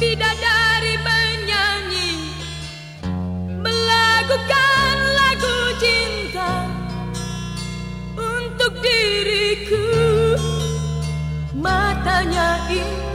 Bidadari penyanyi. Melakukan lagu cinta Untuk diriku. Matanya indah.